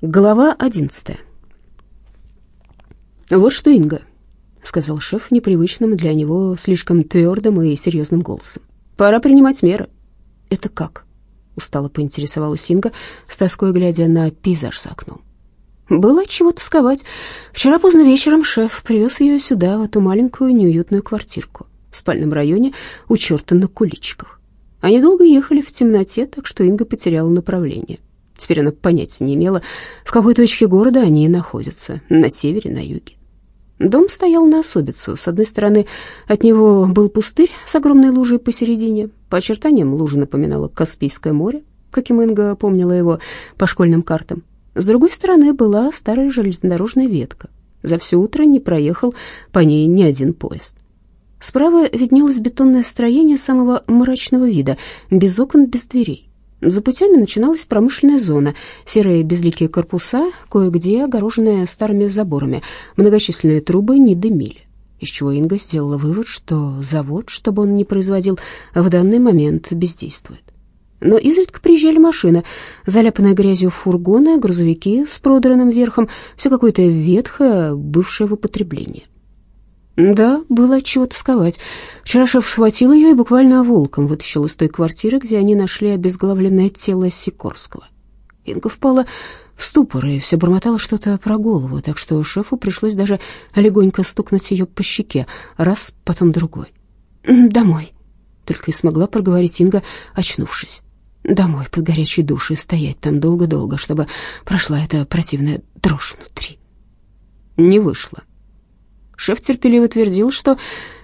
Глава одиннадцатая. «Вот что, Инга», — сказал шеф непривычным для него слишком твердым и серьезным голосом. «Пора принимать меры». «Это как?» — устало поинтересовалась Инга, с тоской глядя на пейзаж за окном. Было чего тосковать. Вчера поздно вечером шеф привез ее сюда, в эту маленькую неуютную квартирку в спальном районе у черта на куличках. Они долго ехали в темноте, так что Инга потеряла направление. Теперь она понятия не имела, в какой точке города они находятся, на севере, на юге. Дом стоял на особицу. С одной стороны, от него был пустырь с огромной лужей посередине. По очертаниям лужа напоминала Каспийское море, каким Инга помнила его по школьным картам. С другой стороны была старая железнодорожная ветка. За все утро не проехал по ней ни один поезд. Справа виднелось бетонное строение самого мрачного вида, без окон, без дверей. За путями начиналась промышленная зона, серые безликие корпуса, кое-где огороженные старыми заборами, многочисленные трубы не дымили, из чего Инга сделала вывод, что завод, чтобы он не производил, в данный момент бездействует. Но изредка приезжали машины, заляпанные грязью фургоны, грузовики с продранным верхом, все какое-то ветхое, бывшее в употреблении. Да, было от чего тосковать. Вчера шеф схватил ее и буквально волком вытащил из той квартиры, где они нашли обезглавленное тело Сикорского. Инга впала в ступор и все бормотала что-то про голову, так что шефу пришлось даже легонько стукнуть ее по щеке, раз, потом другой. «Домой», — только и смогла проговорить Инга, очнувшись. «Домой, под горячей душей, стоять там долго-долго, чтобы прошла эта противная дрожь внутри». Не вышло. Шеф терпеливо твердил, что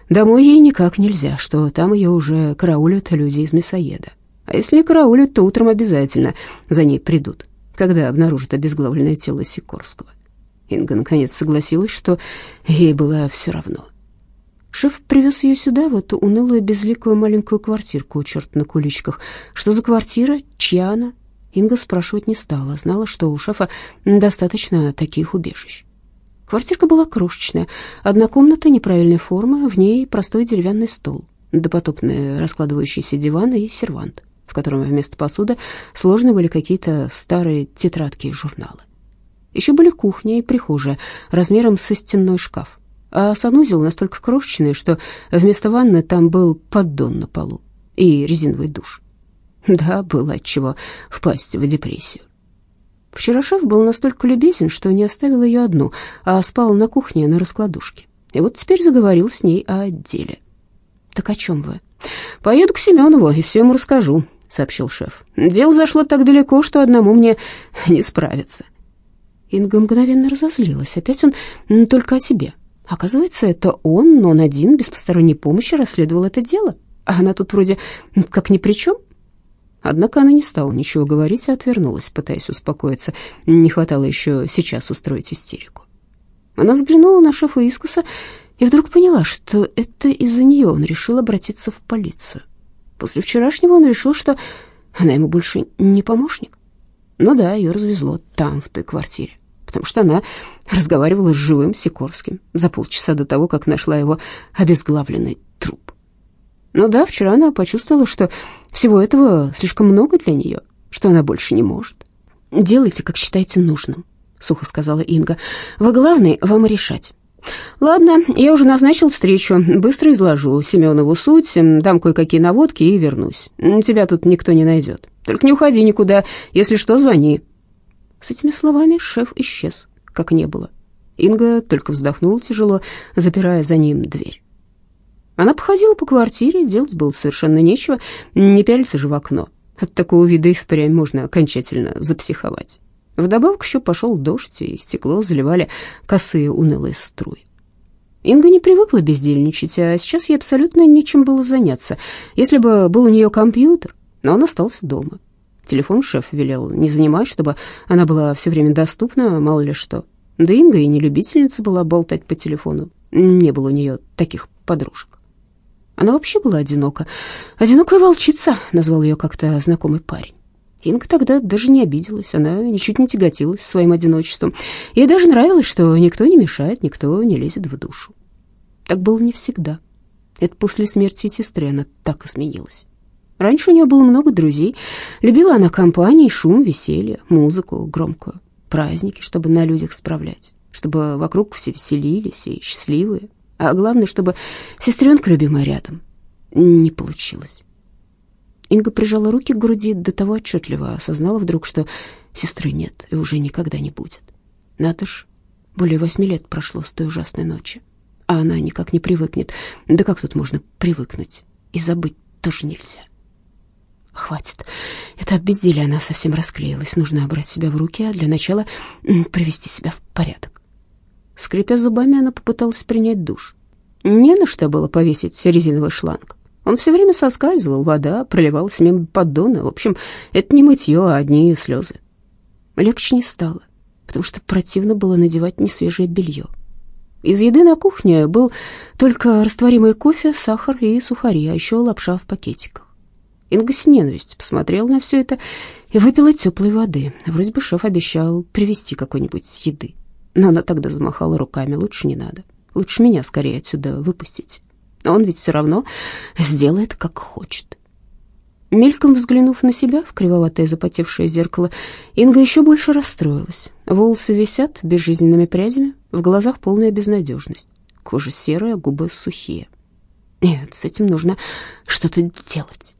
домой ей никак нельзя, что там ее уже караулят люди из мясоеда. А если караулят, то утром обязательно за ней придут, когда обнаружат обезглавленное тело Сикорского. Инга наконец согласилась, что ей было все равно. Шеф привез ее сюда, в эту унылую, безликую маленькую квартирку у черта на куличках. Что за квартира? Чья она? Инга спрашивать не стала, знала, что у шефа достаточно таких убежищ. Квартирка была крошечная, одна комната неправильной формы, в ней простой деревянный стол, допотопные раскладывающиеся диваны и сервант, в котором вместо посуды сложены были какие-то старые тетрадки и журналы. Еще были кухня и прихожая размером со стенной шкаф, а санузел настолько крошечный, что вместо ванны там был поддон на полу и резиновый душ. Да, было отчего впасть в депрессию. Вчера шеф был настолько любезен, что не оставил ее одну, а спал на кухне на раскладушке. И вот теперь заговорил с ней о деле. «Так о чем вы?» «Поеду к Семенову и все ему расскажу», — сообщил шеф. «Дело зашло так далеко, что одному мне не справиться». Инга мгновенно разозлилась. Опять он только о себе. Оказывается, это он, но он один, без посторонней помощи, расследовал это дело. А она тут вроде как ни при чем. Однако она не стала ничего говорить, а отвернулась, пытаясь успокоиться. Не хватало еще сейчас устроить истерику. Она взглянула на шефа искоса и вдруг поняла, что это из-за нее он решил обратиться в полицию. После вчерашнего он решил, что она ему больше не помощник. Ну да, ее развезло там, в той квартире, потому что она разговаривала с живым Сикорским за полчаса до того, как нашла его обезглавленный труп. Ну да, вчера она почувствовала, что всего этого слишком много для нее, что она больше не может. «Делайте, как считаете нужным», — сухо сказала Инга. «Вы главный, вам решать». «Ладно, я уже назначил встречу. Быстро изложу Семенову суть, дам кое-какие наводки и вернусь. Тебя тут никто не найдет. Только не уходи никуда. Если что, звони». С этими словами шеф исчез, как не было. Инга только вздохнула тяжело, запирая за ним дверь. Она походила по квартире, делать было совершенно нечего, не пялиться же в окно. От такого вида и впрямь можно окончательно запсиховать. Вдобавок еще пошел дождь, и стекло заливали косые унылые струи. Инга не привыкла бездельничать, а сейчас ей абсолютно нечем было заняться. Если бы был у нее компьютер, но он остался дома. Телефон шеф велел не занимать, чтобы она была все время доступна, мало ли что. Да Инга и не любительница была болтать по телефону. Не было у нее таких подружек. Она вообще была одинока. «Одинокая волчица», — назвал ее как-то знакомый парень. Инга тогда даже не обиделась, она ничуть не тяготилась своим одиночеством. Ей даже нравилось, что никто не мешает, никто не лезет в душу. Так было не всегда. Это после смерти сестры она так изменилась. Раньше у нее было много друзей. Любила она компании, шум, веселье, музыку громкую. праздники, чтобы на людях справлять, чтобы вокруг все веселились и счастливые, а главное, чтобы сестренка любимая рядом. Не получилось. Инга прижала руки к груди до того отчетливо, осознала вдруг, что сестры нет и уже никогда не будет. Надо ж, более восьми лет прошло с той ужасной ночи, а она никак не привыкнет. Да как тут можно привыкнуть? И забыть тоже нельзя. Хватит. Это от безделия она совсем расклеилась. Нужно брать себя в руки, а для начала привести себя в порядок. Скрипя зубами, она попыталась принять душ. Не на что было повесить резиновый шланг. Он все время соскальзывал, вода проливалась мимо поддона. В общем, это не мытье, а одни слезы. Легче не стало, потому что противно было надевать несвежее белье. Из еды на кухне был только растворимый кофе, сахар и сухари, а еще лапша в пакетиках. Инга с ненавистью посмотрела на все это и выпила теплой воды. Вроде бы шеф обещал привезти какой-нибудь еды. Но она тогда замахала руками. Лучше не надо. Лучше меня скорее отсюда выпустить. Он ведь все равно сделает, как хочет. Мельком взглянув на себя в кривоватое запотевшее зеркало, Инга еще больше расстроилась. Волосы висят безжизненными прядями, в глазах полная безнадежность. Кожа серая, губы сухие. Нет, с этим нужно что-то делать.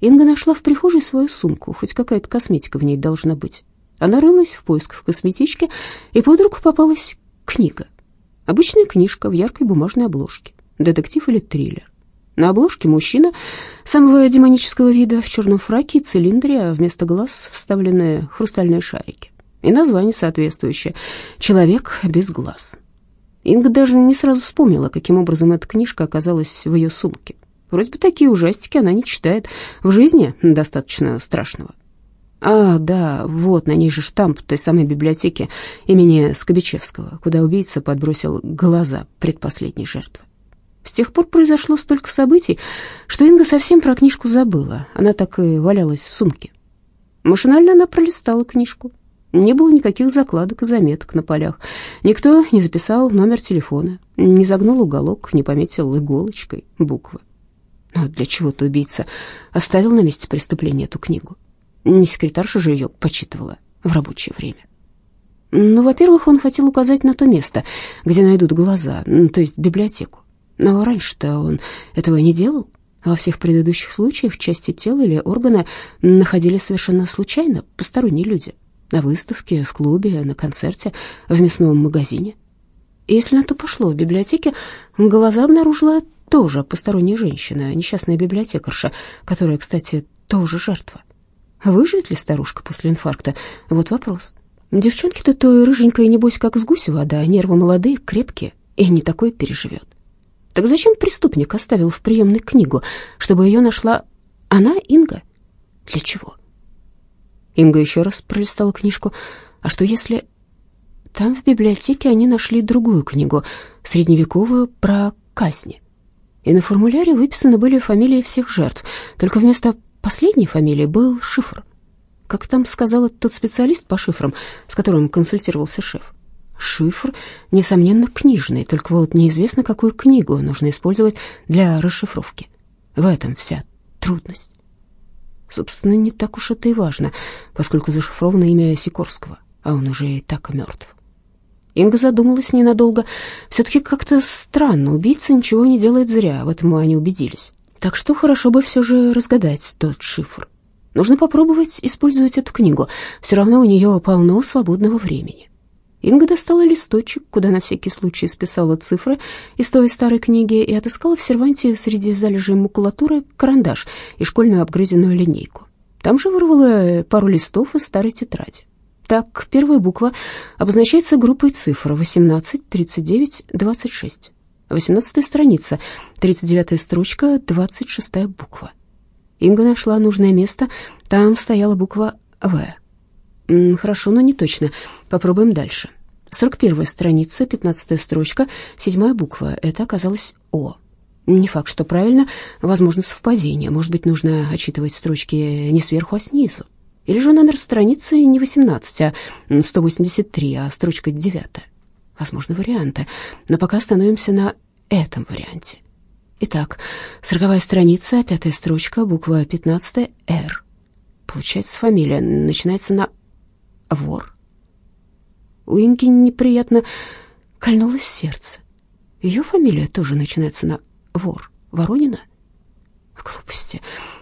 Инга нашла в прихожей свою сумку, хоть какая-то косметика в ней должна быть. Она рылась в поисках косметички, и под руку попалась книга. Обычная книжка в яркой бумажной обложке. Детектив или триллер. На обложке мужчина самого демонического вида в черном фраке и цилиндре, а вместо глаз вставлены хрустальные шарики. И название соответствующее «Человек без глаз». Инга даже не сразу вспомнила, каким образом эта книжка оказалась в ее сумке. Вроде бы такие ужастики она не читает. В жизни достаточно страшного. А, да, вот на ней же штамп той самой библиотеки имени Скобичевского, куда убийца подбросил глаза предпоследней жертвы. С тех пор произошло столько событий, что Инга совсем про книжку забыла. Она так и валялась в сумке. Машинально она пролистала книжку. Не было никаких закладок и заметок на полях. Никто не записал номер телефона, не загнул уголок, не пометил иголочкой буквы. Но для чего-то убийца оставил на месте преступления эту книгу. Не секретарша же ее почитывала в рабочее время. Ну, во-первых, он хотел указать на то место, где найдут глаза, то есть библиотеку. Но раньше-то он этого не делал. Во всех предыдущих случаях части тела или органы находили совершенно случайно посторонние люди. На выставке, в клубе, на концерте, в мясном магазине. Если на то пошло, в библиотеке глаза обнаружила тоже посторонняя женщина, несчастная библиотекарша, которая, кстати, тоже жертва. Выживет ли старушка после инфаркта? Вот вопрос. Девчонки-то то рыженькая, небось, как с гуся вода, а нервы молодые, крепкие, и не такое переживет. Так зачем преступник оставил в приемной книгу, чтобы ее нашла она, Инга? Для чего? Инга еще раз пролистала книжку. А что если... Там в библиотеке они нашли другую книгу, средневековую, про казни и на формуляре выписаны были фамилии всех жертв, только вместо последней фамилии был шифр. Как там сказал тот специалист по шифрам, с которым консультировался шеф? Шифр, несомненно, книжный, только вот неизвестно, какую книгу нужно использовать для расшифровки. В этом вся трудность. Собственно, не так уж это и важно, поскольку зашифровано имя Сикорского, а он уже и так мертв. Инга задумалась ненадолго. Все-таки как-то странно, убийца ничего не делает зря, в этом они убедились. Так что хорошо бы все же разгадать тот шифр. Нужно попробовать использовать эту книгу, все равно у нее полно свободного времени. Инга достала листочек, куда на всякий случай списала цифры из той старой книги и отыскала в серванте среди залежей макулатуры карандаш и школьную обгрызенную линейку. Там же вырвала пару листов из старой тетради. Так, первая буква обозначается группой цифр 18, 39, 26. 18 страница, 39 строчка, 26 буква. Инга нашла нужное место, там стояла буква «В». Хорошо, но не точно. Попробуем дальше. 41 страница, 15 строчка, 7 буква. Это оказалось «О». Не факт, что правильно, возможно совпадение. Может быть, нужно отчитывать строчки не сверху, а снизу. Или же номер страницы не 18, а 183, а строчка 9. Возможно, варианты, но пока остановимся на этом варианте. Итак, сороковая страница, пятая строчка, буква 15, Р. Получается, фамилия начинается на вор. У Инги неприятно кольнулось сердце. Ее фамилия тоже начинается на «вор». Воронина? Глупости.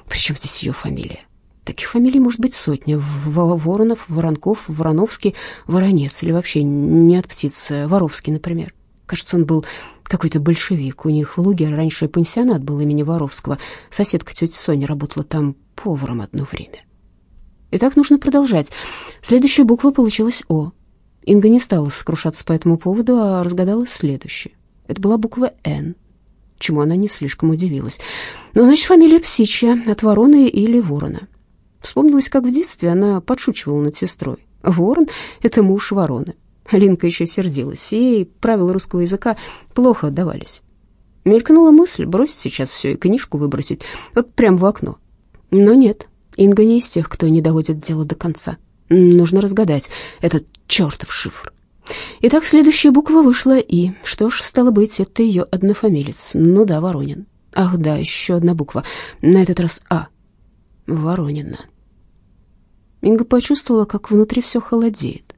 Причем здесь ее фамилия? Таких фамилий может быть сотня. Воронов, Воронков, Вороновский, Воронец. Или вообще не от птицы. Воровский, например. Кажется, он был какой-то большевик. У них в Луге раньше пансионат был имени Воровского. Соседка тетя Соня работала там поваром одно время. Итак, нужно продолжать. Следующая буква получилась «О». Инга не стала сокрушаться по этому поводу, а разгадала следующее. Это была буква «Н», чему она не слишком удивилась. Ну, значит, фамилия Псичья, от вороны или ворона. Вспомнилось, как в детстве она подшучивала над сестрой. Ворон — это муж вороны. Линка еще сердилась, ей правила русского языка плохо отдавались. Мелькнула мысль бросить сейчас все и книжку выбросить, вот прямо в окно. Но нет, Инга не из тех, кто не доводит дело до конца. Нужно разгадать этот чертов шифр. Итак, следующая буква вышла «И». Что ж, стало быть, это ее однофамилец. Ну да, Воронин. Ах да, еще одна буква. На этот раз «А». Воронина. Инга почувствовала, как внутри все холодеет.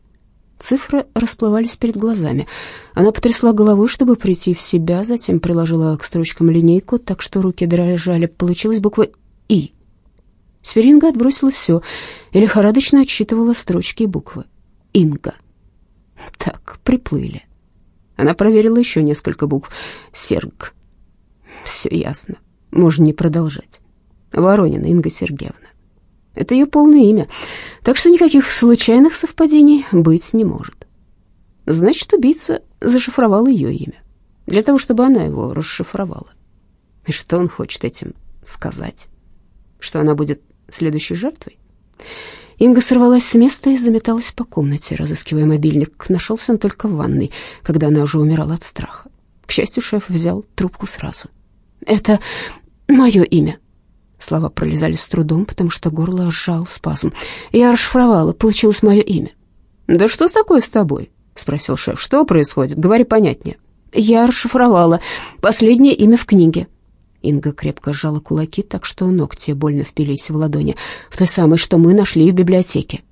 Цифры расплывались перед глазами. Она потрясла головой, чтобы прийти в себя, затем приложила к строчкам линейку, так что руки дрожали. Получилась буква «И». Сверинга отбросила все и лихорадочно отсчитывала строчки и буквы. «Инга». Так, приплыли. Она проверила еще несколько букв. Серг. Все ясно. Можно не продолжать. Воронина Инга Сергеевна. Это ее полное имя, так что никаких случайных совпадений быть не может. Значит, убийца зашифровал ее имя, для того, чтобы она его расшифровала. И что он хочет этим сказать? Что она будет следующей жертвой? Инга сорвалась с места и заметалась по комнате, разыскивая мобильник. Нашелся он только в ванной, когда она уже умирала от страха. К счастью, шеф взял трубку сразу. «Это мое имя». Слова пролезали с трудом, потому что горло сжал спазм. «Я расшифровала, получилось мое имя». «Да что с такое с тобой?» — спросил шеф. «Что происходит? Говори понятнее». «Я расшифровала. Последнее имя в книге». Инга крепко сжала кулаки, так что ногти больно впились в ладони. «В той самой, что мы нашли в библиотеке».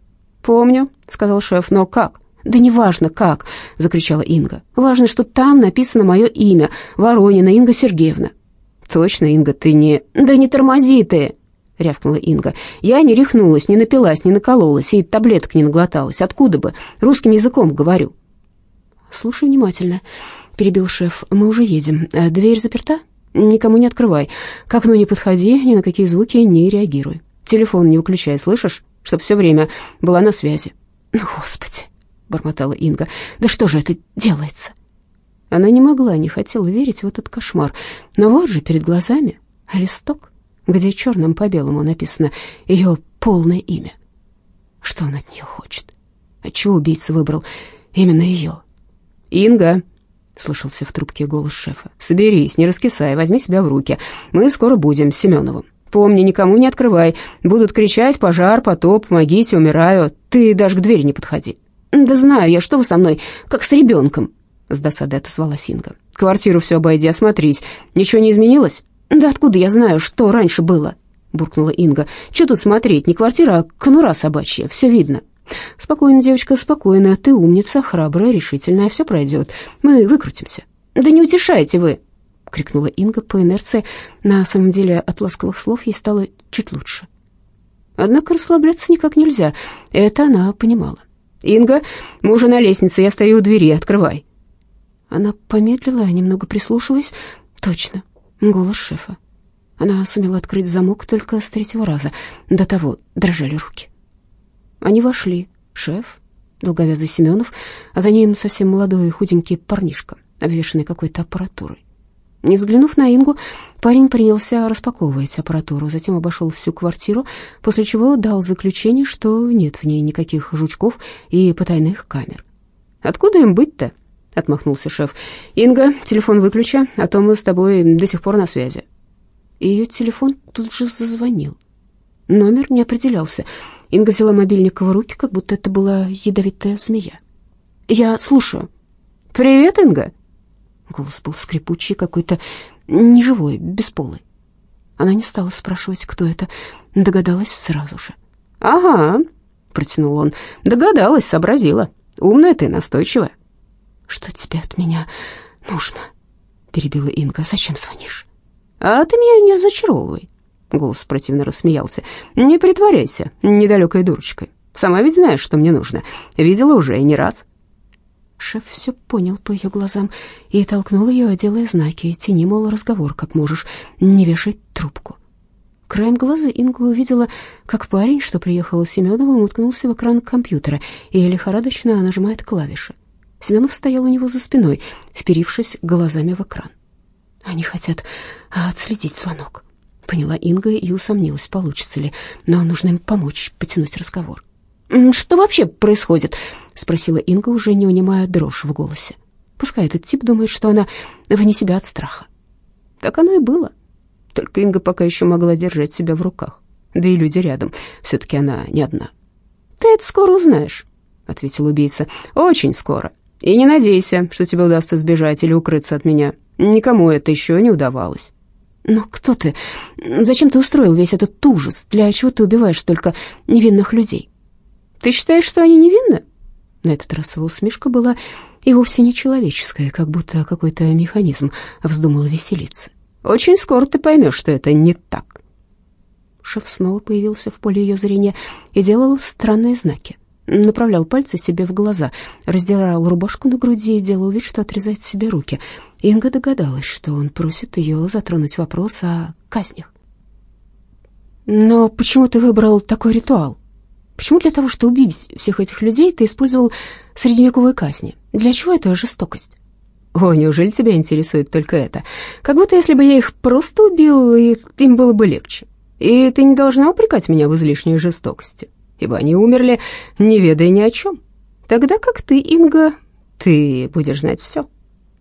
«Помню», — сказал шеф, — «но как?» «Да неважно, как!» — закричала Инга. «Важно, что там написано мое имя, Воронина Инга Сергеевна». «Точно, Инга, ты не...» «Да не тормози ты!» — рявкнула Инга. «Я не рехнулась, не напилась, не накололась и таблеток не наглоталась. Откуда бы? Русским языком говорю». «Слушай внимательно», — перебил шеф. «Мы уже едем. Э, дверь заперта?» Никому не открывай. К окну не подходи, ни на какие звуки не реагируй. Телефон не выключай, слышишь? Чтоб все время была на связи. Господи, бормотала Инга. Да что же это делается? Она не могла, не хотела верить в этот кошмар. Но вот же перед глазами листок, где черным по белому написано ее полное имя. Что он от нее хочет? Отчего убийца выбрал именно ее? «Инга!» — слышался в трубке голос шефа. «Соберись, не раскисай, возьми себя в руки. Мы скоро будем с Семеновым. Помни, никому не открывай. Будут кричать «пожар», «потоп», «помогите», «умираю». Ты даже к двери не подходи». «Да знаю я, что вы со мной, как с ребенком», — с досадой отозвалась Инга. «Квартиру все обойди, осмотрись. Ничего не изменилось?» «Да откуда я знаю, что раньше было?» — буркнула Инга. «Что тут смотреть? Не квартира, а конура собачья. Все видно». «Спокойно, девочка, спокойно. Ты умница, храбрая, решительная. Все пройдет. Мы выкрутимся». «Да не утешайте вы!» — крикнула Инга по инерции. На самом деле от ласковых слов ей стало чуть лучше. Однако расслабляться никак нельзя. Это она понимала. «Инга, мы уже на лестнице, я стою у двери, открывай». Она помедлила, немного прислушиваясь. Точно, голос шефа. Она сумела открыть замок только с третьего раза. До того дрожали руки. Они вошли. Шеф, долговязый Семенов, а за ним совсем молодой худенький парнишка, обвешанный какой-то аппаратурой. Не взглянув на Ингу, парень принялся распаковывать аппаратуру, затем обошел всю квартиру, после чего дал заключение, что нет в ней никаких жучков и потайных камер. «Откуда им быть-то?» — отмахнулся шеф. «Инга, телефон выключи, а то мы с тобой до сих пор на связи». Ее телефон тут же зазвонил. Номер не определялся. Инга взяла мобильник в руки, как будто это была ядовитая змея. «Я слушаю». «Привет, Инга!» Голос был скрипучий, какой-то неживой, бесполый. Она не стала спрашивать, кто это, догадалась сразу же. «Ага», — протянул он, — «догадалась, сообразила. Умная ты, настойчивая». «Что тебе от меня нужно?» — перебила Инга. «Зачем звонишь?» «А ты меня не разочаровывай». Голос противно рассмеялся. «Не притворяйся недалекой дурочкой. Сама ведь знаешь, что мне нужно. Видела уже и не раз». Шеф все понял по ее глазам и толкнул ее, делая знаки. Тяни, мол, разговор, как можешь, не вешай трубку. Краем глаза Инга увидела, как парень, что приехал с Семеновым, уткнулся в экран компьютера и лихорадочно нажимает клавиши. Семенов стоял у него за спиной, вперившись глазами в экран. «Они хотят отследить звонок», — поняла Инга и усомнилась, получится ли, но нужно им помочь потянуть разговор. «Что вообще происходит?» — спросила Инга, уже не унимая дрожь в голосе. Пускай этот тип думает, что она вне себя от страха. Так оно и было. Только Инга пока еще могла держать себя в руках. Да и люди рядом. Все-таки она не одна. «Ты это скоро узнаешь», — ответил убийца. «Очень скоро. И не надейся, что тебе удастся сбежать или укрыться от меня. Никому это еще не удавалось». «Но кто ты? Зачем ты устроил весь этот ужас? Для чего ты убиваешь столько невинных людей?» «Ты считаешь, что они невинны?» На этот раз его усмешка была и вовсе не человеческая, как будто какой-то механизм вздумал веселиться. «Очень скоро ты поймешь, что это не так». Шеф снова появился в поле ее зрения и делал странные знаки направлял пальцы себе в глаза, раздирал рубашку на груди и делал вид, что отрезает себе руки. Инга догадалась, что он просит ее затронуть вопрос о казнях. «Но почему ты выбрал такой ритуал? Почему для того, чтобы убить всех этих людей, ты использовал средневековые казни? Для чего эта жестокость?» «О, неужели тебя интересует только это? Как будто если бы я их просто убил, им было бы легче. И ты не должна упрекать меня в излишней жестокости ибо они умерли, не ведая ни о чем. Тогда как ты, Инга, ты будешь знать все.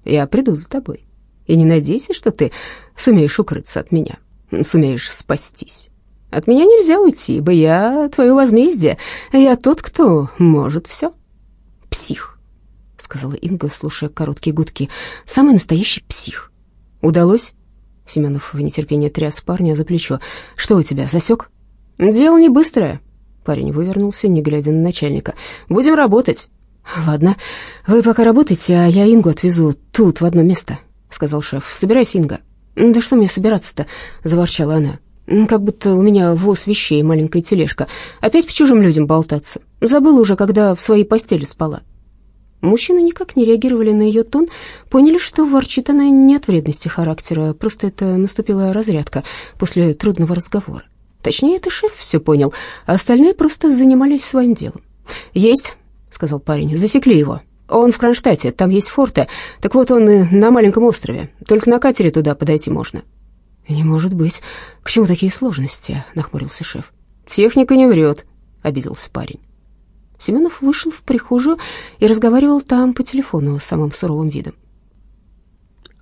Я приду за тобой. И не надейся, что ты сумеешь укрыться от меня, сумеешь спастись. От меня нельзя уйти, ибо я твое возмездие. Я тот, кто может все. Псих, сказала Инга, слушая короткие гудки. Самый настоящий псих. Удалось? Семенов в нетерпении тряс парня за плечо. Что у тебя, засек? Дело не быстрое, Парень вывернулся, не глядя на начальника. «Будем работать». «Ладно, вы пока работайте, а я Ингу отвезу тут, в одно место», — сказал шеф. «Собирайся, Инга». «Да что мне собираться-то?» — заворчала она. «Как будто у меня воз вещей, маленькая тележка. Опять по чужим людям болтаться. Забыла уже, когда в своей постели спала». Мужчины никак не реагировали на ее тон, поняли, что ворчит она не от вредности характера, просто это наступила разрядка после трудного разговора. Точнее, это шеф все понял, а остальные просто занимались своим делом. «Есть», — сказал парень, — «засекли его. Он в Кронштадте, там есть форты. Так вот, он и на маленьком острове. Только на катере туда подойти можно». «Не может быть. К чему такие сложности?» — нахмурился шеф. «Техника не врет», — обиделся парень. Семенов вышел в прихожую и разговаривал там по телефону с самым суровым видом.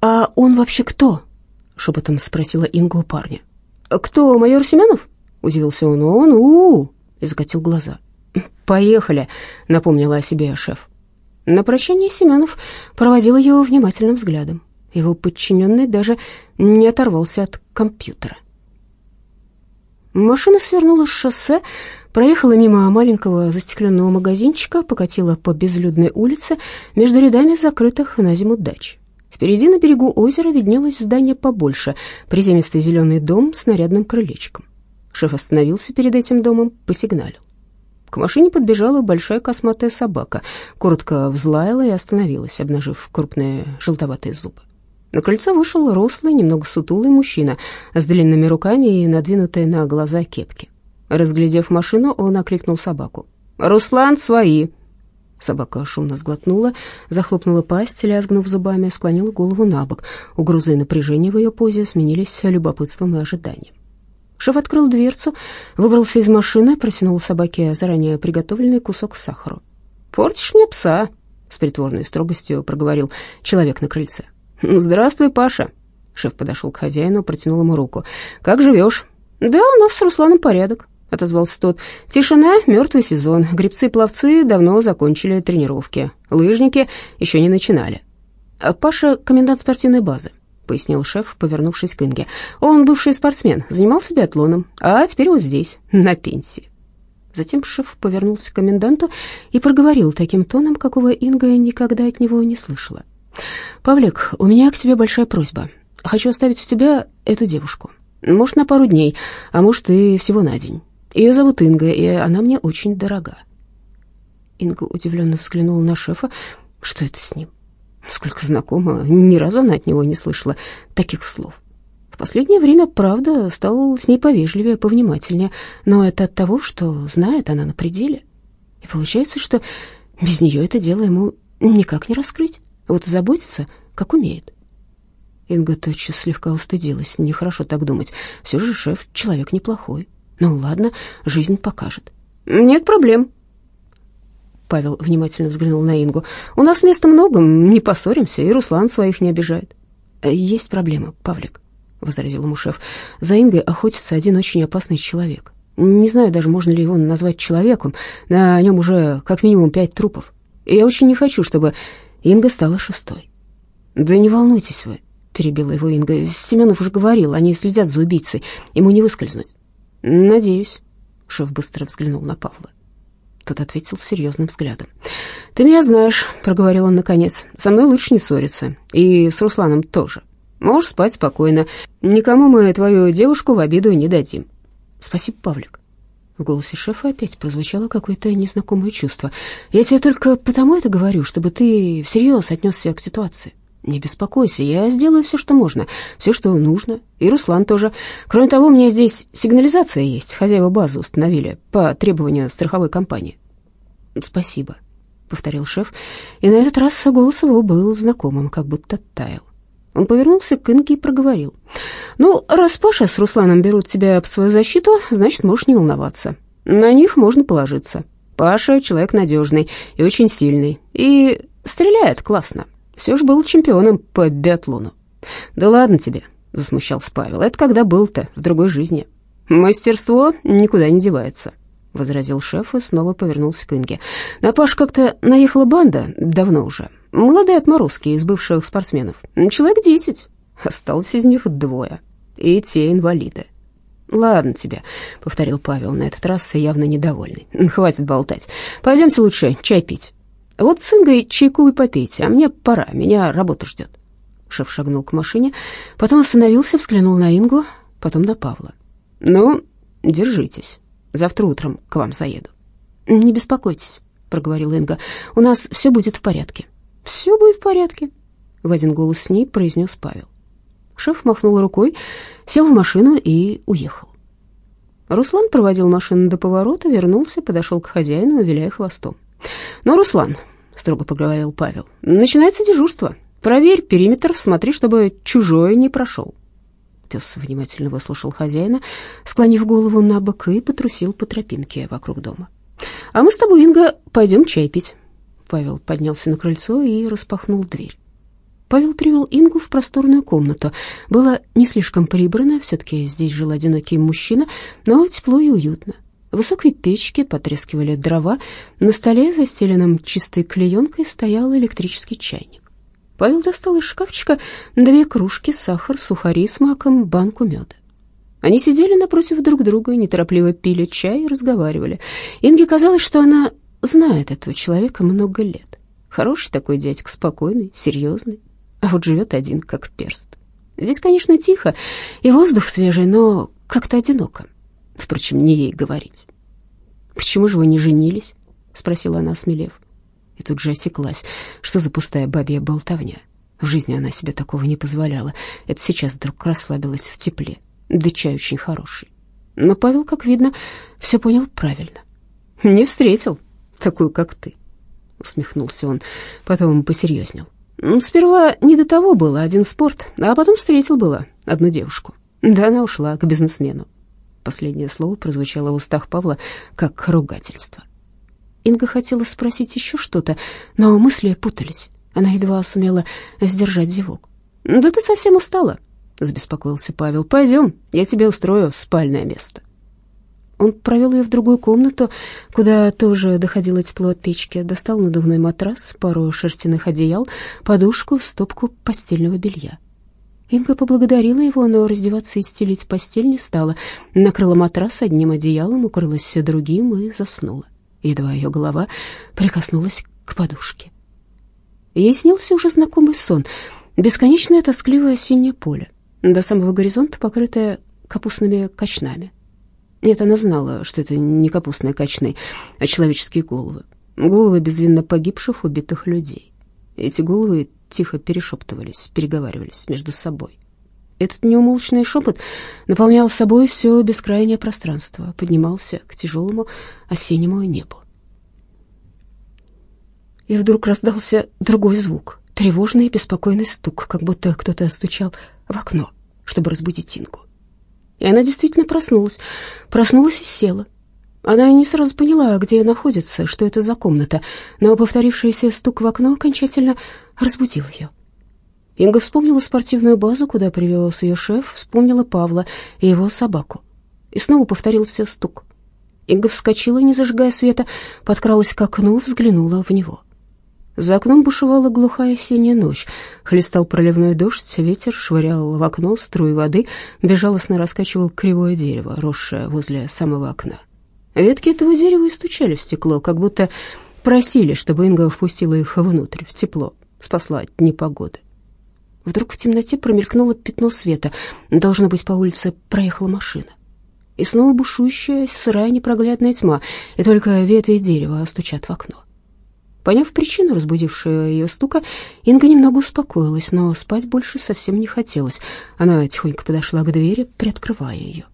«А он вообще кто?» — шепотом спросила Инга у парня. «Кто, майор Семенов?» — удивился он. «Он, у, -у, -у и закатил глаза. «Поехали», — напомнила о себе шеф. На прощание Семенов проводил ее внимательным взглядом. Его подчиненный даже не оторвался от компьютера. Машина свернула с шоссе, проехала мимо маленького застекленного магазинчика, покатила по безлюдной улице между рядами закрытых на зиму дач. Впереди на берегу озера виднелось здание побольше, приземистый зеленый дом с нарядным крылечком. Шеф остановился перед этим домом, посигналил. К машине подбежала большая косматая собака, коротко взлаяла и остановилась, обнажив крупные желтоватые зубы. На крыльцо вышел рослый, немного сутулый мужчина с длинными руками и надвинутой на глаза кепки. Разглядев машину, он окликнул собаку. «Руслан, свои!» Собака шумно сглотнула, захлопнула пасть, лязгнув зубами, склонила голову на бок. Угрозы и напряжение в ее позе сменились любопытством и ожиданием. Шеф открыл дверцу, выбрался из машины, протянул собаке заранее приготовленный кусок сахара. «Портишь мне пса», — с притворной строгостью проговорил человек на крыльце. «Здравствуй, Паша». Шеф подошел к хозяину, протянул ему руку. «Как живешь?» «Да, у нас с Русланом порядок. — отозвался тот. «Тишина, мертвый сезон. Гребцы-пловцы давно закончили тренировки. Лыжники еще не начинали». «А «Паша — комендант спортивной базы», — пояснил шеф, повернувшись к Инге. «Он бывший спортсмен, занимался биатлоном, а теперь вот здесь, на пенсии». Затем шеф повернулся к коменданту и проговорил таким тоном, какого Инга никогда от него не слышала. «Павлик, у меня к тебе большая просьба. Хочу оставить у тебя эту девушку. Может, на пару дней, а может, и всего на день. Ее зовут Инга, и она мне очень дорога». Инга удивленно взглянула на шефа. «Что это с ним? Сколько знакомо, ни разу она от него не слышала таких слов». В последнее время, правда, стал с ней повежливее, повнимательнее, но это от того, что знает она на пределе. И получается, что без нее это дело ему никак не раскрыть. Вот заботится, как умеет. Инга тотчас слегка устыдилась. Нехорошо так думать. Все же шеф человек неплохой. Ну ладно, жизнь покажет. Нет проблем. Павел внимательно взглянул на Ингу. У нас места много, не поссоримся, и Руслан своих не обижает. Есть проблема, Павлик, возразил ему шеф. За Ингой охотится один очень опасный человек. Не знаю даже, можно ли его назвать человеком. На нем уже как минимум пять трупов. И я очень не хочу, чтобы Инга стала шестой. «Да не волнуйтесь вы», — перебила его Инга. «Семенов уже говорил, они следят за убийцей, ему не выскользнуть». «Надеюсь», — шеф быстро взглянул на Павла. Тот ответил серьезным взглядом. «Ты меня знаешь», — проговорил он наконец. «Со мной лучше не ссориться. И с Русланом тоже. Можешь спать спокойно. Никому мы твою девушку в обиду не дадим». «Спасибо, Павлик». В голосе шефа опять прозвучало какое-то незнакомое чувство. «Я тебе только потому это говорю, чтобы ты всерьез отнесся к ситуации. Не беспокойся, я сделаю все, что можно, все, что нужно. И Руслан тоже. Кроме того, у меня здесь сигнализация есть, хозяева базы установили по требованию страховой компании». «Спасибо», — повторил шеф, и на этот раз голос его был знакомым, как будто таял. Он повернулся к Инге и проговорил. «Ну, раз Паша с Русланом берут тебя под свою защиту, значит, можешь не волноваться. На них можно положиться. Паша — человек надежный и очень сильный. И стреляет классно. Все же был чемпионом по биатлону». «Да ладно тебе», — засмущался Павел. «Это когда был-то, в другой жизни. Мастерство никуда не девается». — возразил шеф и снова повернулся к Инге. «На Паш как-то наехала банда, давно уже. Молодые отморозки из бывших спортсменов. Человек десять. Осталось из них двое. И те инвалиды. «Ладно тебе», — повторил Павел, на этот раз явно недовольный. «Хватит болтать. Пойдемте лучше чай пить. Вот с Ингой чайку и попейте, а мне пора, меня работа ждет». Шеф шагнул к машине, потом остановился, взглянул на Ингу, потом на Павла. «Ну, держитесь. Завтра утром к вам заеду». «Не беспокойтесь», — проговорила Инга. «У нас все будет в порядке». «Все будет в порядке», — в один голос с ней произнес Павел. Шеф махнул рукой, сел в машину и уехал. Руслан проводил машину до поворота, вернулся, подошел к хозяину, виляя хвостом. «Ну, Руслан», — строго поговорил Павел, — «начинается дежурство. Проверь периметр, смотри, чтобы чужой не прошел». Пес внимательно выслушал хозяина, склонив голову на бок и потрусил по тропинке вокруг дома. «А мы с тобой, Инга, пойдем чай пить». Павел поднялся на крыльцо и распахнул дверь. Павел привел Ингу в просторную комнату. Было не слишком прибрано, все-таки здесь жил одинокий мужчина, но тепло и уютно. В высокой печке потрескивали дрова, на столе, застеленном чистой клеенкой, стоял электрический чайник. Павел достал из шкафчика две кружки, сахар, сухари с маком, банку меда. Они сидели напротив друг друга, неторопливо пили чай и разговаривали. Инге казалось, что она знает этого человека много лет. Хороший такой дядька, спокойный, серьезный, а вот живет один, как перст. Здесь, конечно, тихо, и воздух свежий, но как-то одиноко. Впрочем, не ей говорить. «Почему же вы не женились?» — спросила она, смелев. И тут же осеклась. Что за пустая бабья болтовня? В жизни она себе такого не позволяла. Это сейчас вдруг расслабилась в тепле. Да чай очень хороший. Но Павел, как видно, все понял правильно. «Не встретил», такую, как ты», — усмехнулся он, потом посерьезнел. «Сперва не до того было, один спорт, а потом встретил было одну девушку. Да она ушла к бизнесмену». Последнее слово прозвучало в устах Павла как ругательство. Инга хотела спросить еще что-то, но мысли путались. Она едва сумела сдержать зевок. «Да ты совсем устала», — забеспокоился Павел. «Пойдем, я тебе устрою спальное место». Он провел ее в другую комнату, куда тоже доходило тепло от печки, достал надувной матрас, пару шерстяных одеял, подушку, стопку постельного белья. Инга поблагодарила его, но раздеваться и стелить постель не стала. Накрыла матрас одним одеялом, укрылась другим и заснула. Едва ее голова прикоснулась к подушке. Ей снился уже знакомый сон. Бесконечное тоскливое осеннее поле, до самого горизонта покрытое капустными кочнами. Нет, она знала, что это не капустные кочны, а человеческие головы. Головы безвинно погибших, убитых людей. Эти головы тихо перешептывались, переговаривались между собой. Этот неумолчный шепот наполнял собой все бескрайнее пространство, поднимался к тяжелому осеннему небу. И вдруг раздался другой звук, тревожный и беспокойный стук, как будто кто-то стучал в окно, чтобы разбудить Инку. И она действительно проснулась, проснулась и села. Она не сразу поняла, где находится, что это за комната, но повторившийся стук в окно окончательно разбудил ее. Инга вспомнила спортивную базу, куда привез ее шеф, вспомнила Павла и его собаку. И снова повторился стук. Инга вскочила, не зажигая света, подкралась к окну, взглянула в него. За окном бушевала глухая осенняя ночь. Хлестал проливной дождь, ветер швырял в окно струи воды, безжалостно раскачивал кривое дерево, росшее возле самого окна. Ветки этого дерева и стучали в стекло, как будто просили, чтобы Инга впустила их внутрь, в тепло, спасла от непогоды. Вдруг в темноте промелькнуло пятно света. Должно быть, по улице проехала машина. И снова бушующая, сырая, непроглядная тьма, и только ветви дерева стучат в окно. Поняв причину разбудившего ее стука, Инга немного успокоилась, но спать больше совсем не хотелось. Она тихонько подошла к двери, приоткрывая ее.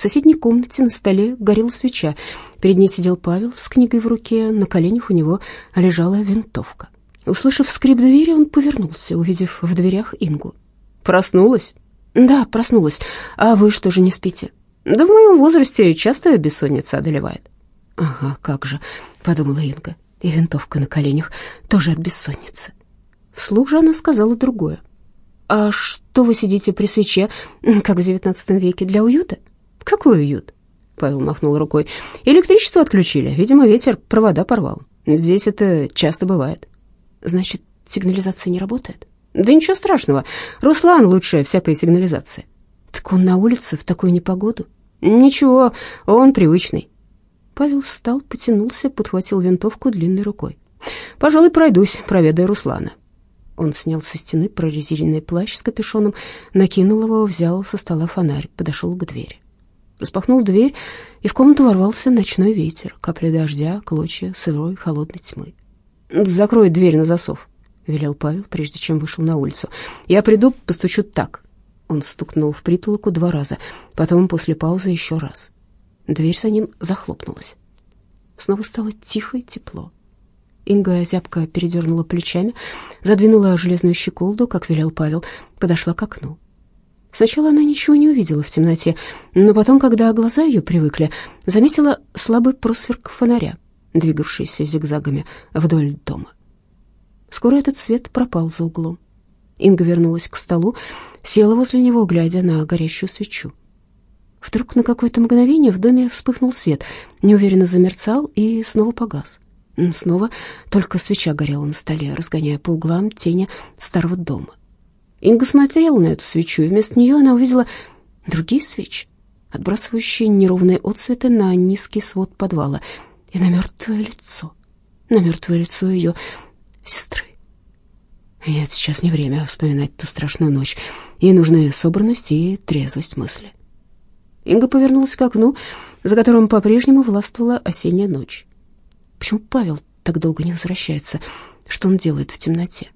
В соседней комнате на столе горела свеча. Перед ней сидел Павел с книгой в руке, на коленях у него лежала винтовка. Услышав скрип двери, он повернулся, увидев в дверях Ингу. «Проснулась?» «Да, проснулась. А вы что же не спите?» «Да в моем возрасте часто бессонница одолевает». «Ага, как же», — подумала Инга и винтовка на коленях, тоже от бессонницы. Вслух же она сказала другое. «А что вы сидите при свече, как в девятнадцатом веке, для уюта?» «Какой уют?» Павел махнул рукой. «Электричество отключили. Видимо, ветер провода порвал. Здесь это часто бывает». «Значит, сигнализация не работает?» «Да ничего страшного. Руслан лучше всякой сигнализации». «Так он на улице в такую непогоду?» «Ничего, он привычный». Павел встал, потянулся, подхватил винтовку длинной рукой. «Пожалуй, пройдусь, проведаю Руслана». Он снял со стены прорезиненный плащ с капюшоном, накинул его, взял со стола фонарь, подошел к двери. Распахнул дверь, и в комнату ворвался ночной ветер, капли дождя, клочья сырой холодной тьмы. «Закрой дверь на засов», — велел Павел, прежде чем вышел на улицу. «Я приду, постучу так». Он стукнул в притолоку два раза, потом после паузы еще раз. Дверь за ним захлопнулась. Снова стало тихо и тепло. Инга зябко передернула плечами, задвинула железную щеколду, как велел Павел, подошла к окну. Сначала она ничего не увидела в темноте, но потом, когда глаза ее привыкли, заметила слабый просверк фонаря, двигавшийся зигзагами вдоль дома. Скоро этот свет пропал за углом. Инга вернулась к столу, села возле него, глядя на горящую свечу. Вдруг на какое-то мгновение в доме вспыхнул свет, неуверенно замерцал и снова погас. Снова только свеча горела на столе, разгоняя по углам тени старого дома. Инга смотрела на эту свечу, и вместо нее она увидела другие свечи, отбрасывающие неровные отсветы на низкий свод подвала и на мертвое лицо, на мертвое лицо ее сестры. Нет, сейчас не время вспоминать ту страшную ночь. Ей нужны собранность и трезвость мысли. Инга повернулась к окну, за которым по-прежнему властвовала осенняя ночь. Почему Павел так долго не возвращается? Что он делает в темноте?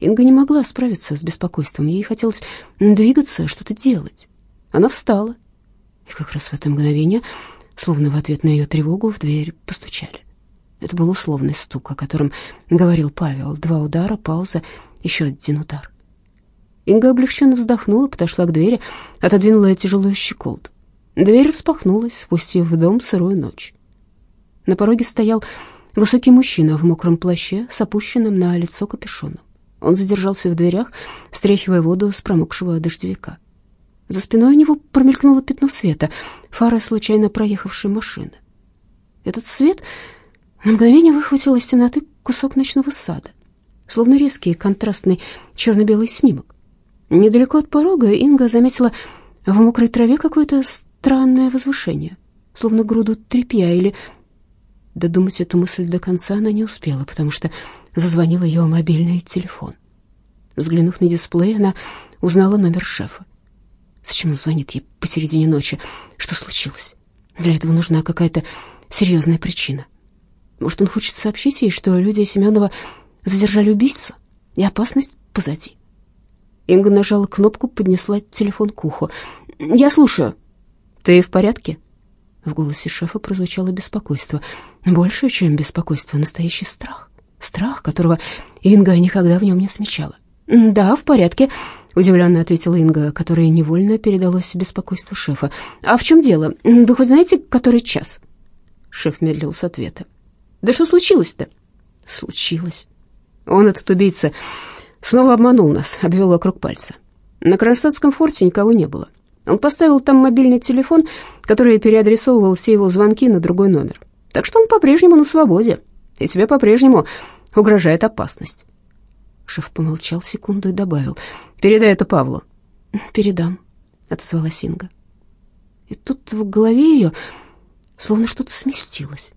Инга не могла справиться с беспокойством. Ей хотелось двигаться, что-то делать. Она встала, и как раз в это мгновение, словно в ответ на ее тревогу, в дверь постучали. Это был условный стук, о котором говорил Павел. Два удара, пауза, еще один удар. Инга облегченно вздохнула, подошла к двери, отодвинула тяжелую щеколду. Дверь распахнулась, впустив в дом сырую ночь. На пороге стоял высокий мужчина в мокром плаще с опущенным на лицо капюшоном. Он задержался в дверях, стряхивая воду с промокшего дождевика. За спиной у него промелькнуло пятно света, фара случайно проехавшей машины. Этот свет на мгновение выхватил из темноты кусок ночного сада, словно резкий контрастный черно-белый снимок. Недалеко от порога Инга заметила в мокрой траве какое-то странное возвышение, словно груду тряпья или... Додумать эту мысль до конца она не успела, потому что зазвонил ее мобильный телефон. Взглянув на дисплей, она узнала номер шефа. Зачем он звонит ей посередине ночи? Что случилось? Для этого нужна какая-то серьезная причина. Может, он хочет сообщить ей, что люди Семенова задержали убийцу, и опасность позади. Инга нажала кнопку, поднесла телефон к уху. «Я слушаю». «Ты в порядке?» В голосе шефа прозвучало беспокойство. Больше, чем беспокойство, настоящий страх. Страх, которого Инга никогда в нем не смечала. «Да, в порядке», — удивленно ответила Инга, которая невольно передалось беспокойство шефа. «А в чем дело? Вы хоть знаете, который час?» Шеф медлил с ответа. «Да что случилось-то?» «Случилось. Он, этот убийца, снова обманул нас, обвел вокруг пальца. На Кронштадтском форте никого не было. Он поставил там мобильный телефон, который переадресовывал все его звонки на другой номер. Так что он по-прежнему на свободе, и тебе по-прежнему угрожает опасность». Шеф помолчал секунду и добавил. «Передай это Павлу». «Передам», — отозвалась Инга. И тут в голове ее словно что-то сместилось.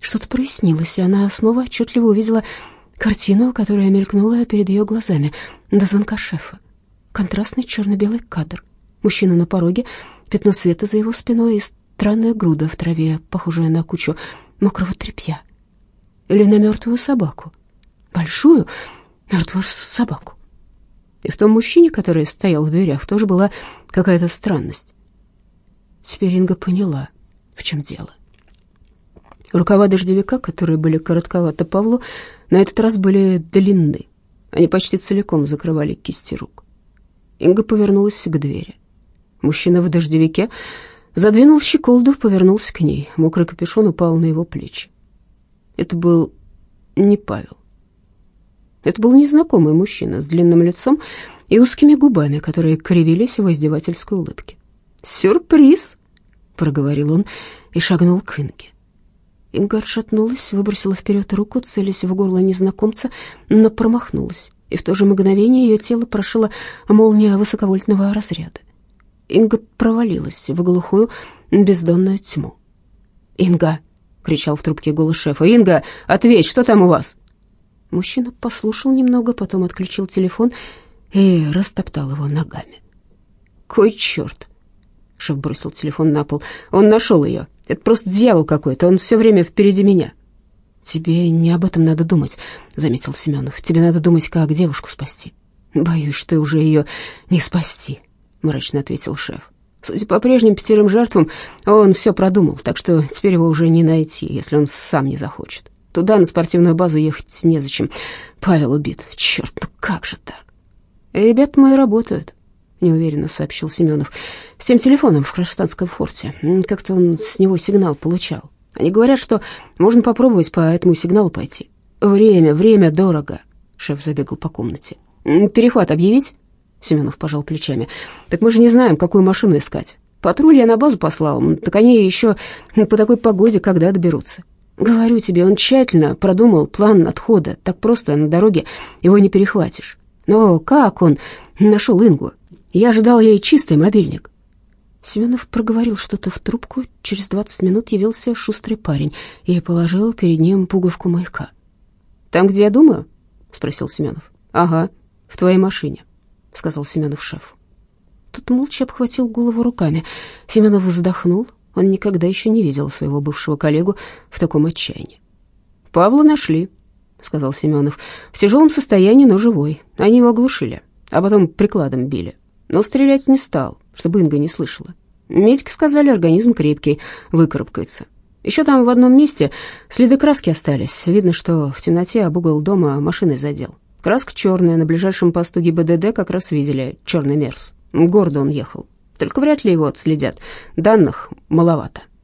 Что-то прояснилось, и она снова отчетливо увидела картину, которая мелькнула перед ее глазами до звонка шефа. Контрастный черно-белый кадр. Мужчина на пороге, пятно света за его спиной и странная груда в траве, похожая на кучу мокрого тряпья. Или на мертвую собаку. Большую мертвую собаку. И в том мужчине, который стоял в дверях, тоже была какая-то странность. Теперь Инга поняла, в чем дело. Рукава дождевика, которые были коротковаты Павлу, на этот раз были длинны. Они почти целиком закрывали кисти рук. Инга повернулась к двери. Мужчина в дождевике задвинул щеколду, повернулся к ней. Мокрый капюшон упал на его плечи. Это был не Павел. Это был незнакомый мужчина с длинным лицом и узкими губами, которые кривились в издевательской улыбке. «Сюрприз!» — проговорил он и шагнул к Инге. Инга отшатнулась, выбросила вперед руку, целясь в горло незнакомца, но промахнулась, и в то же мгновение ее тело прошила молния высоковольтного разряда. Инга провалилась в глухую бездонную тьму. «Инга!» — кричал в трубке голос шефа. «Инга, ответь, что там у вас?» Мужчина послушал немного, потом отключил телефон и растоптал его ногами. «Кой черт!» — шеф бросил телефон на пол. «Он нашел ее!» Это просто дьявол какой-то, он все время впереди меня». «Тебе не об этом надо думать», — заметил Семенов. «Тебе надо думать, как девушку спасти». «Боюсь, что уже ее не спасти», — мрачно ответил шеф. Судя по прежним пятерым жертвам, он все продумал, так что теперь его уже не найти, если он сам не захочет. Туда, на спортивную базу, ехать незачем. Павел убит. Черт, ну как же так? Ребята мои работают неуверенно сообщил Семенов. «С тем телефоном в Кронштадтском форте. Как-то он с него сигнал получал. Они говорят, что можно попробовать по этому сигналу пойти. Время, время дорого». Шеф забегал по комнате. «Перехват объявить?» Семенов пожал плечами. «Так мы же не знаем, какую машину искать. Патруль я на базу послал, так они еще по такой погоде когда доберутся. Говорю тебе, он тщательно продумал план отхода. Так просто на дороге его не перехватишь. Но как он нашел Ингу? Я ожидал ей чистый мобильник. Семенов проговорил что-то в трубку. Через двадцать минут явился шустрый парень и положил перед ним пуговку маяка. «Там, где я думаю?» — спросил Семенов. «Ага, в твоей машине», — сказал Семенов шефу. Тот молча обхватил голову руками. Семенов вздохнул. Он никогда еще не видел своего бывшего коллегу в таком отчаянии. «Павла нашли», — сказал Семенов. «В тяжелом состоянии, но живой. Они его оглушили, а потом прикладом били но стрелять не стал, чтобы Инга не слышала. Медики сказали, организм крепкий, выкарабкается. Еще там в одном месте следы краски остались. Видно, что в темноте об угол дома машиной задел. Краска черная, на ближайшем посту ГИБДД как раз видели черный мерз. Гордо он ехал. Только вряд ли его отследят. Данных маловато.